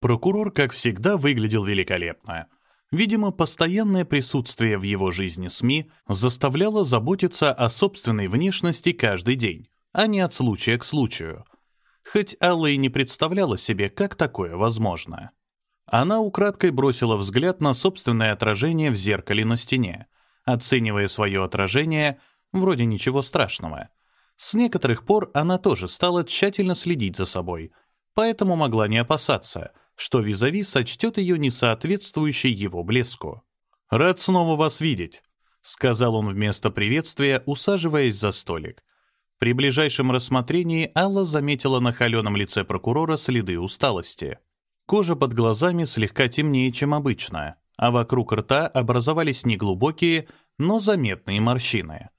Прокурор, как всегда, выглядел великолепно. Видимо, постоянное присутствие в его жизни СМИ заставляло заботиться о собственной внешности каждый день, а не от случая к случаю. Хоть Алла и не представляла себе, как такое возможно. Она украдкой бросила взгляд на собственное отражение в зеркале на стене, оценивая свое отражение, вроде ничего страшного. С некоторых пор она тоже стала тщательно следить за собой, поэтому могла не опасаться — что Визави сочтет ее несоответствующей его блеску. «Рад снова вас видеть», — сказал он вместо приветствия, усаживаясь за столик. При ближайшем рассмотрении Алла заметила на холеном лице прокурора следы усталости. Кожа под глазами слегка темнее, чем обычно, а вокруг рта образовались неглубокие, но заметные морщины.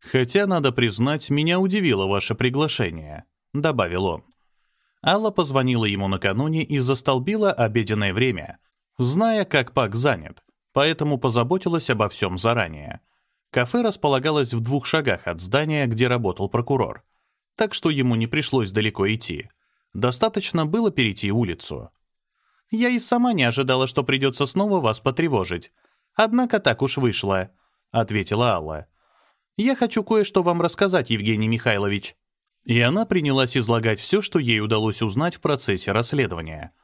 «Хотя, надо признать, меня удивило ваше приглашение», — добавил он. Алла позвонила ему накануне и застолбила обеденное время, зная, как Пак занят, поэтому позаботилась обо всем заранее. Кафе располагалось в двух шагах от здания, где работал прокурор, так что ему не пришлось далеко идти. Достаточно было перейти улицу. «Я и сама не ожидала, что придется снова вас потревожить. Однако так уж вышло», — ответила Алла. «Я хочу кое-что вам рассказать, Евгений Михайлович». И она принялась излагать все, что ей удалось узнать в процессе расследования.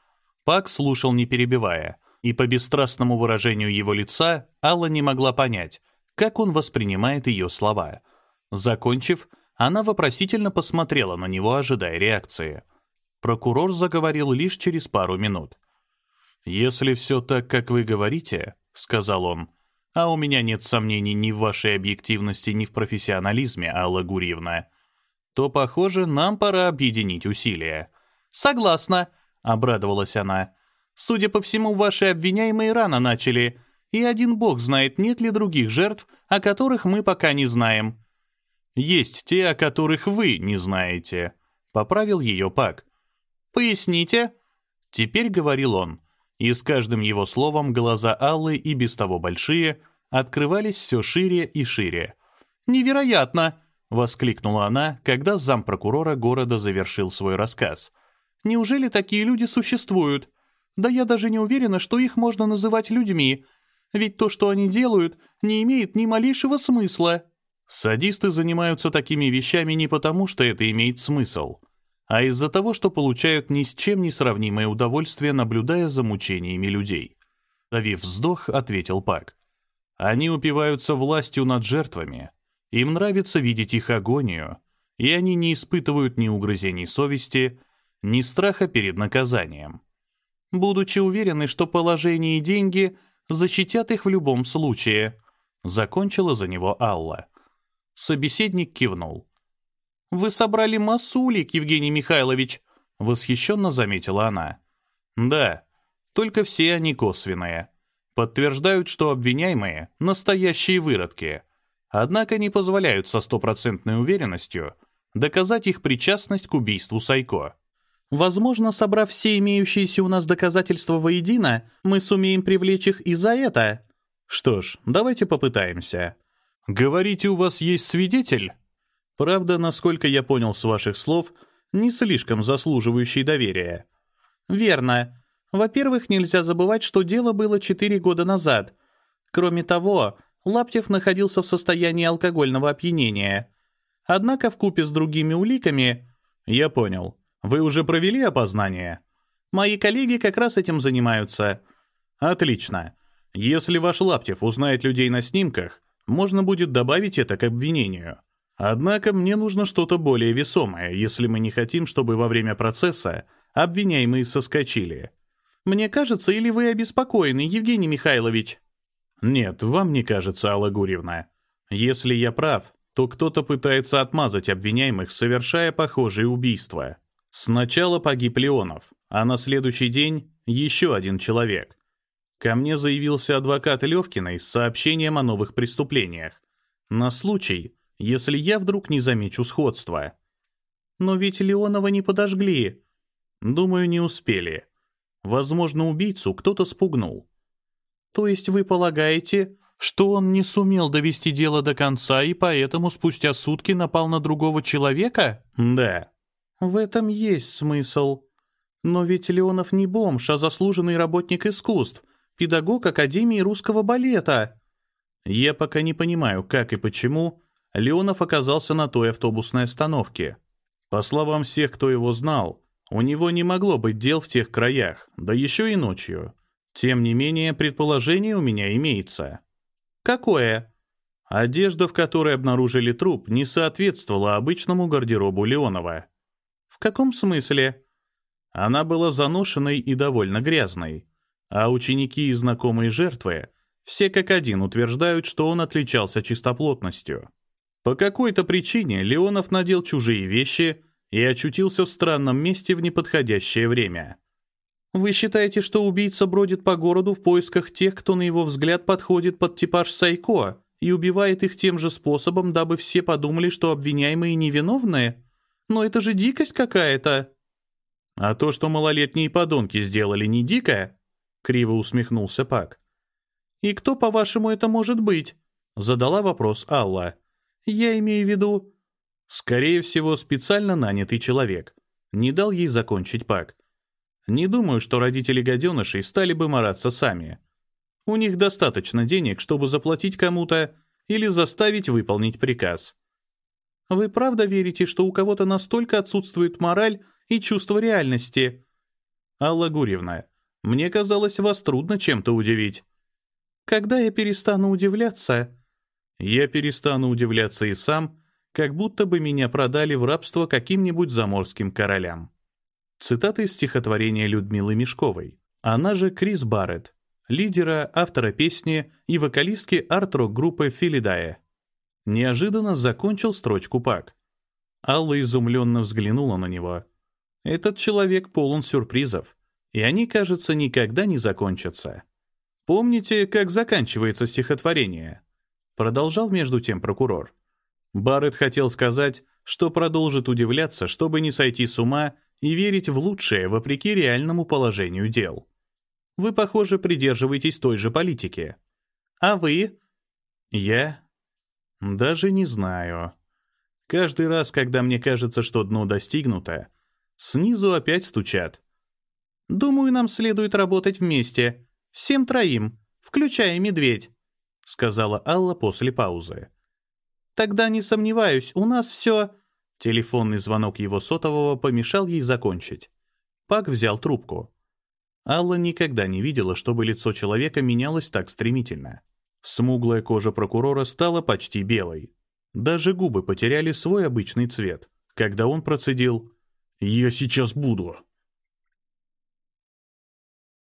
Пак слушал, не перебивая, и по бесстрастному выражению его лица Алла не могла понять, как он воспринимает ее слова. Закончив, она вопросительно посмотрела на него, ожидая реакции. Прокурор заговорил лишь через пару минут. «Если все так, как вы говорите», — сказал он, «а у меня нет сомнений ни в вашей объективности, ни в профессионализме, Алла Гурьевна, то, похоже, нам пора объединить усилия». «Согласна», — обрадовалась она. «Судя по всему, ваши обвиняемые рано начали, и один бог знает, нет ли других жертв, о которых мы пока не знаем». «Есть те, о которых вы не знаете», — поправил ее Пак. «Поясните?» Теперь говорил он, и с каждым его словом глаза Аллы и без того большие открывались все шире и шире. «Невероятно!» — воскликнула она, когда зампрокурора города завершил свой рассказ. «Неужели такие люди существуют? Да я даже не уверена, что их можно называть людьми. Ведь то, что они делают, не имеет ни малейшего смысла». Садисты занимаются такими вещами не потому, что это имеет смысл, а из-за того, что получают ни с чем не сравнимое удовольствие, наблюдая за мучениями людей. Давив вздох, ответил Пак. Они упиваются властью над жертвами, им нравится видеть их агонию, и они не испытывают ни угрызений совести, ни страха перед наказанием. Будучи уверены, что положение и деньги защитят их в любом случае, закончила за него Алла. Собеседник кивнул. «Вы собрали массу Евгений Михайлович», — восхищенно заметила она. «Да, только все они косвенные. Подтверждают, что обвиняемые — настоящие выродки — однако не позволяют со стопроцентной уверенностью доказать их причастность к убийству Сайко. Возможно, собрав все имеющиеся у нас доказательства воедино, мы сумеем привлечь их и за это. Что ж, давайте попытаемся. Говорите, у вас есть свидетель? Правда, насколько я понял с ваших слов, не слишком заслуживающий доверия. Верно. Во-первых, нельзя забывать, что дело было четыре года назад. Кроме того, Лаптев находился в состоянии алкогольного опьянения. Однако в купе с другими уликами... Я понял. Вы уже провели опознание? Мои коллеги как раз этим занимаются. Отлично. Если ваш Лаптев узнает людей на снимках, можно будет добавить это к обвинению. Однако мне нужно что-то более весомое, если мы не хотим, чтобы во время процесса обвиняемые соскочили. Мне кажется, или вы обеспокоены, Евгений Михайлович? Нет, вам не кажется, Алла Гурьевна. Если я прав, то кто-то пытается отмазать обвиняемых, совершая похожие убийства. Сначала погиб Леонов, а на следующий день еще один человек. Ко мне заявился адвокат Левкиной с сообщением о новых преступлениях. На случай, если я вдруг не замечу сходства. Но ведь Леонова не подожгли. Думаю, не успели. Возможно, убийцу кто-то спугнул. То есть вы полагаете, что он не сумел довести дело до конца и поэтому спустя сутки напал на другого человека? Да. В этом есть смысл. Но ведь Леонов не бомж, а заслуженный работник искусств, педагог Академии русского балета. Я пока не понимаю, как и почему Леонов оказался на той автобусной остановке. По словам всех, кто его знал, у него не могло быть дел в тех краях, да еще и ночью. Тем не менее, предположение у меня имеется. Какое? Одежда, в которой обнаружили труп, не соответствовала обычному гардеробу Леонова. В каком смысле? Она была заношенной и довольно грязной. А ученики и знакомые жертвы все как один утверждают, что он отличался чистоплотностью. По какой-то причине Леонов надел чужие вещи и очутился в странном месте в неподходящее время. Вы считаете, что убийца бродит по городу в поисках тех, кто, на его взгляд, подходит под типаж Сайко, и убивает их тем же способом, дабы все подумали, что обвиняемые невиновные? Но это же дикость какая-то!» «А то, что малолетние подонки сделали, не дико?» — криво усмехнулся Пак. «И кто, по-вашему, это может быть?» — задала вопрос Алла. «Я имею в виду...» «Скорее всего, специально нанятый человек». Не дал ей закончить Пак. Не думаю, что родители гаденышей стали бы мараться сами. У них достаточно денег, чтобы заплатить кому-то или заставить выполнить приказ. Вы правда верите, что у кого-то настолько отсутствует мораль и чувство реальности? Алла Гурьевна, мне казалось, вас трудно чем-то удивить. Когда я перестану удивляться? Я перестану удивляться и сам, как будто бы меня продали в рабство каким-нибудь заморским королям. Цитата из стихотворения Людмилы Мешковой. Она же Крис Барретт, лидера, автора песни и вокалистки арт-рок группы Филидая. Неожиданно закончил строчку Пак. Алла изумленно взглянула на него. Этот человек полон сюрпризов, и они, кажется, никогда не закончатся. Помните, как заканчивается стихотворение? Продолжал между тем прокурор. Барретт хотел сказать, что продолжит удивляться, чтобы не сойти с ума и верить в лучшее вопреки реальному положению дел. Вы, похоже, придерживаетесь той же политики. А вы? Я? Даже не знаю. Каждый раз, когда мне кажется, что дно достигнуто, снизу опять стучат. «Думаю, нам следует работать вместе. Всем троим, включая медведь», — сказала Алла после паузы. «Тогда не сомневаюсь, у нас все...» Телефонный звонок его сотового помешал ей закончить. Пак взял трубку. Алла никогда не видела, чтобы лицо человека менялось так стремительно. Смуглая кожа прокурора стала почти белой. Даже губы потеряли свой обычный цвет, когда он процедил «Я сейчас буду».